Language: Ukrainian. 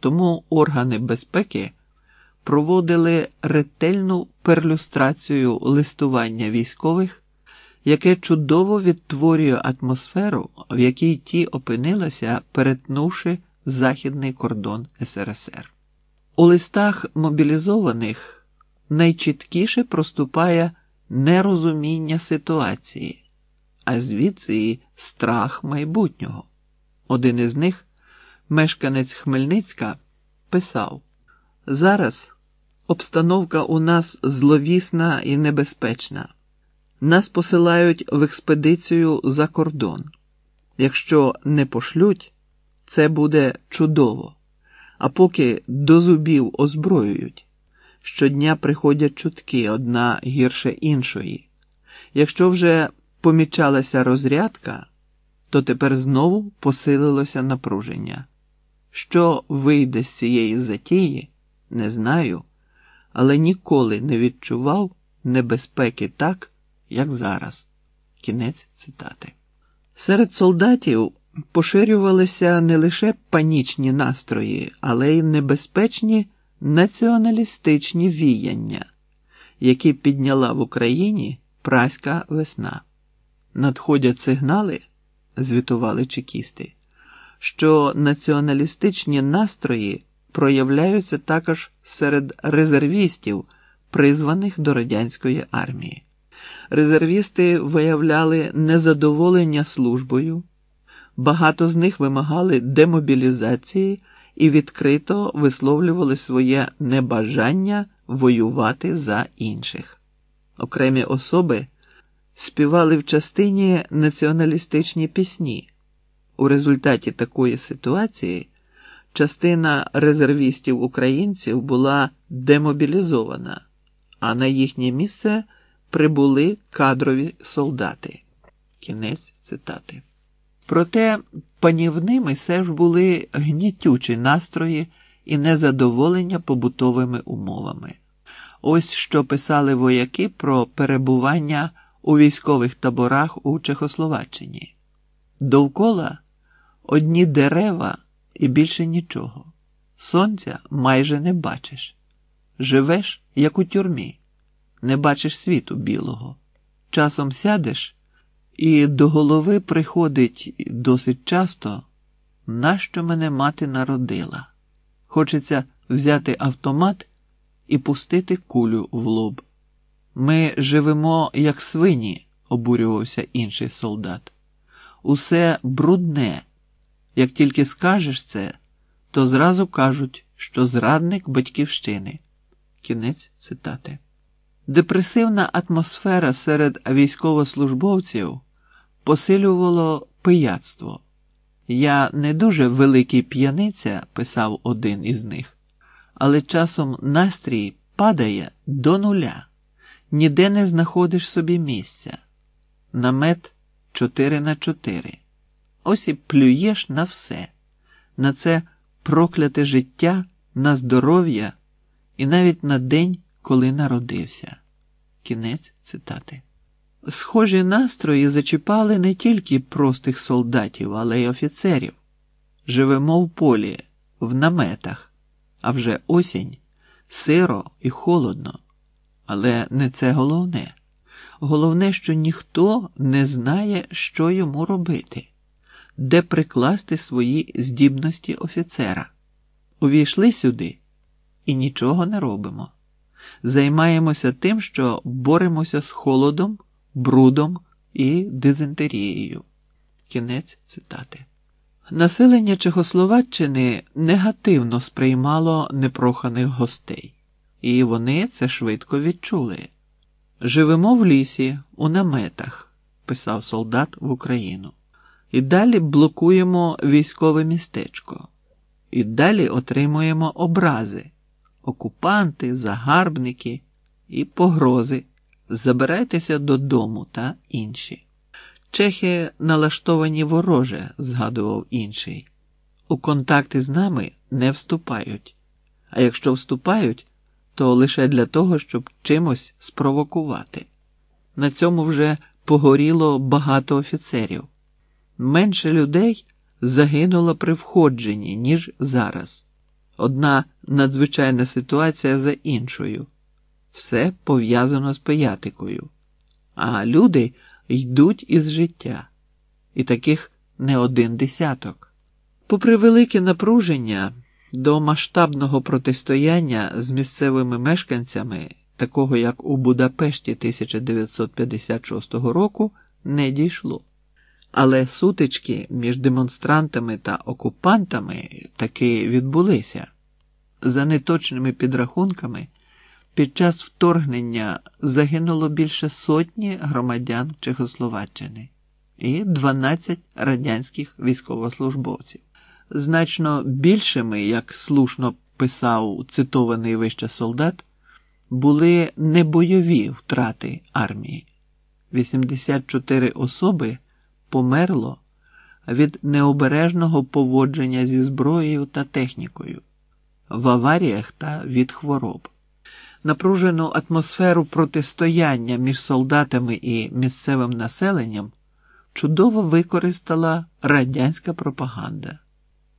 Тому органи безпеки проводили ретельну перлюстрацію листування військових, яке чудово відтворює атмосферу, в якій ті опинилися, перетнувши західний кордон СРСР. У листах мобілізованих найчіткіше проступає нерозуміння ситуації, а звідси і страх майбутнього. Один із них, мешканець Хмельницька, писав: Зараз обстановка у нас зловісна і небезпечна. Нас посилають в експедицію за кордон. Якщо не пошлють, це буде чудово. А поки до зубів озброюють, щодня приходять чутки одна гірше іншої. Якщо вже помічалася розрядка, то тепер знову посилилося напруження. Що вийде з цієї затії, не знаю, але ніколи не відчував небезпеки так, як зараз. Кінець цитати. Серед солдатів поширювалися не лише панічні настрої, але й небезпечні націоналістичні віяння, які підняла в Україні праська весна. Надходять сигнали, звітували чекісти, що націоналістичні настрої проявляються також серед резервістів, призваних до радянської армії. Резервісти виявляли незадоволення службою, багато з них вимагали демобілізації і відкрито висловлювали своє небажання воювати за інших. Окремі особи співали в частині націоналістичні пісні. У результаті такої ситуації частина резервістів українців була демобілізована, а на їхнє місце прибули кадрові солдати. Кінець цитати. Проте панівними все ж були гнітючі настрої і незадоволення побутовими умовами. Ось що писали вояки про перебування у військових таборах у Чехословаччині. Довкола одні дерева і більше нічого. Сонця майже не бачиш. Живеш, як у тюрмі, не бачиш світу білого. Часом сядеш, і до голови приходить досить часто, нащо мене мати народила. Хочеться взяти автомат і пустити кулю в лоб. Ми живемо, як свині, обурювався інший солдат. Усе брудне. Як тільки скажеш це, то зразу кажуть, що зрадник батьківщини. Кінець цитати. Депресивна атмосфера серед військовослужбовців посилювало пияцтво. Я не дуже великий п'яниця, писав один із них, але часом настрій падає до нуля, ніде не знаходиш собі місця. Намет 4 на 4. Ось і плюєш на все, на це прокляте життя, на здоров'я і навіть на день, коли народився. Кінець цитати. Схожі настрої зачіпали не тільки простих солдатів, але й офіцерів. Живемо в полі, в наметах, а вже осінь сиро і холодно. Але не це головне. Головне, що ніхто не знає, що йому робити, де прикласти свої здібності офіцера. Увійшли сюди і нічого не робимо. Займаємося тим, що боремося з холодом брудом і дизентерією. Кінець цитати. Населення Чехословаччини негативно сприймало непроханих гостей, і вони це швидко відчули. Живемо в лісі, у наметах, писав солдат в Україну. І далі блокуємо військове містечко, і далі отримуємо образи, окупанти, загарбники і погрози забирайтеся додому та інші. Чехи налаштовані вороже, згадував інший. У контакти з нами не вступають, а якщо вступають, то лише для того, щоб чимось спровокувати. На цьому вже погоріло багато офіцерів. Менше людей загинуло при входженні, ніж зараз. Одна надзвичайна ситуація за іншою. Все пов'язано з пиятикою. А люди йдуть із життя, і таких не один десяток. Попри велике напруження до масштабного протистояння з місцевими мешканцями, такого як у Будапешті 1956 року, не дійшло. Але сутички між демонстрантами та окупантами таки відбулися. За неточними підрахунками, під час вторгнення загинуло більше сотні громадян Чехословаччини і 12 радянських військовослужбовців. Значно більшими, як слушно писав цитований вище солдат, були небойові втрати армії. 84 особи померло від необережного поводження зі зброєю та технікою, в аваріях та від хвороб. Напружену атмосферу протистояння між солдатами і місцевим населенням чудово використала радянська пропаганда.